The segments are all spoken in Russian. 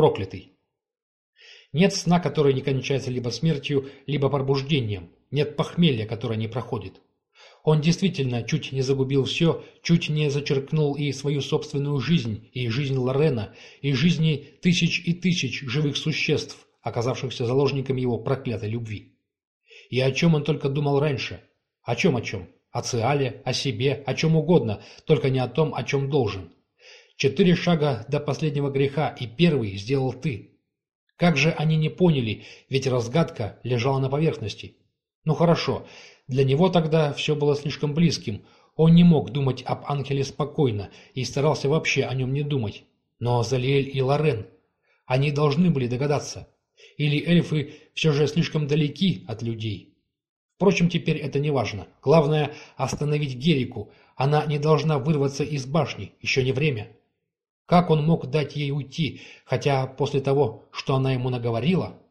проклятый. Нет сна, который не кончается либо смертью, либо пробуждением. Нет похмелья, которое не проходит. Он действительно чуть не загубил все, чуть не зачеркнул и свою собственную жизнь, и жизнь Лорена, и жизни тысяч и тысяч живых существ, оказавшихся заложниками его проклятой любви. И о чем он только думал раньше? О чем о чем? О Циале, о себе, о чем угодно, только не о том, о чем должен. Четыре шага до последнего греха, и первый сделал ты. Как же они не поняли, ведь разгадка лежала на поверхности. Ну хорошо, для него тогда все было слишком близким. Он не мог думать об Ангеле спокойно и старался вообще о нем не думать. Но Залиэль и Лорен, они должны были догадаться. Или эльфы все же слишком далеки от людей. Впрочем, теперь это не важно. Главное – остановить Герику. Она не должна вырваться из башни, еще не время. Как он мог дать ей уйти, хотя после того, что она ему наговорила?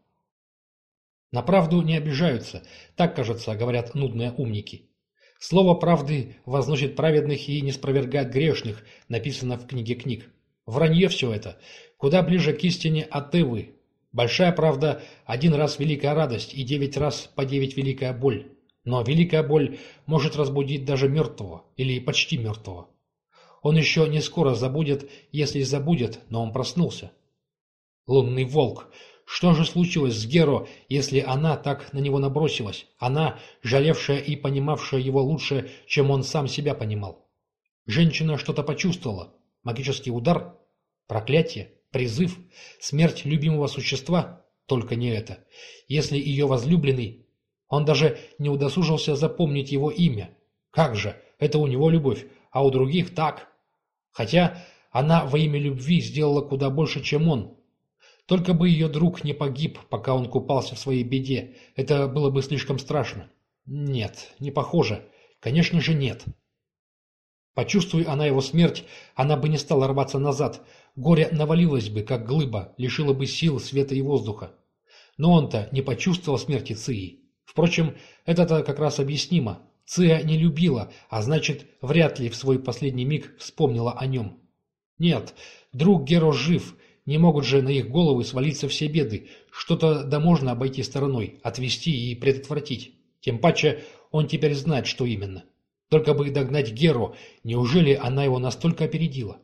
На правду не обижаются, так, кажется, говорят нудные умники. Слово правды возносит праведных и не спровергает грешных, написано в книге книг. Вранье все это. Куда ближе к истине от Эвы. Большая правда – один раз великая радость и девять раз по девять великая боль. Но великая боль может разбудить даже мертвого или почти мертвого. Он еще не скоро забудет, если забудет, но он проснулся. Лунный волк. Что же случилось с Геро, если она так на него набросилась? Она, жалевшая и понимавшая его лучше, чем он сам себя понимал. Женщина что-то почувствовала. Магический удар? Проклятие? Призыв? Смерть любимого существа? Только не это. Если ее возлюбленный... Он даже не удосужился запомнить его имя. Как же, это у него любовь, а у других так. Хотя она во имя любви сделала куда больше, чем он. Только бы ее друг не погиб, пока он купался в своей беде. Это было бы слишком страшно. Нет, не похоже. Конечно же нет. Почувствуй она его смерть, она бы не стала рваться назад. Горе навалилось бы, как глыба, лишило бы сил, света и воздуха. Но он-то не почувствовал смерти Ции. Впрочем, это-то как раз объяснимо. Ция не любила, а значит, вряд ли в свой последний миг вспомнила о нем. Нет, друг Геро жив, не могут же на их головы свалиться все беды. Что-то да можно обойти стороной, отвести и предотвратить. Тем паче он теперь знает, что именно. Только бы догнать Геру, неужели она его настолько опередила?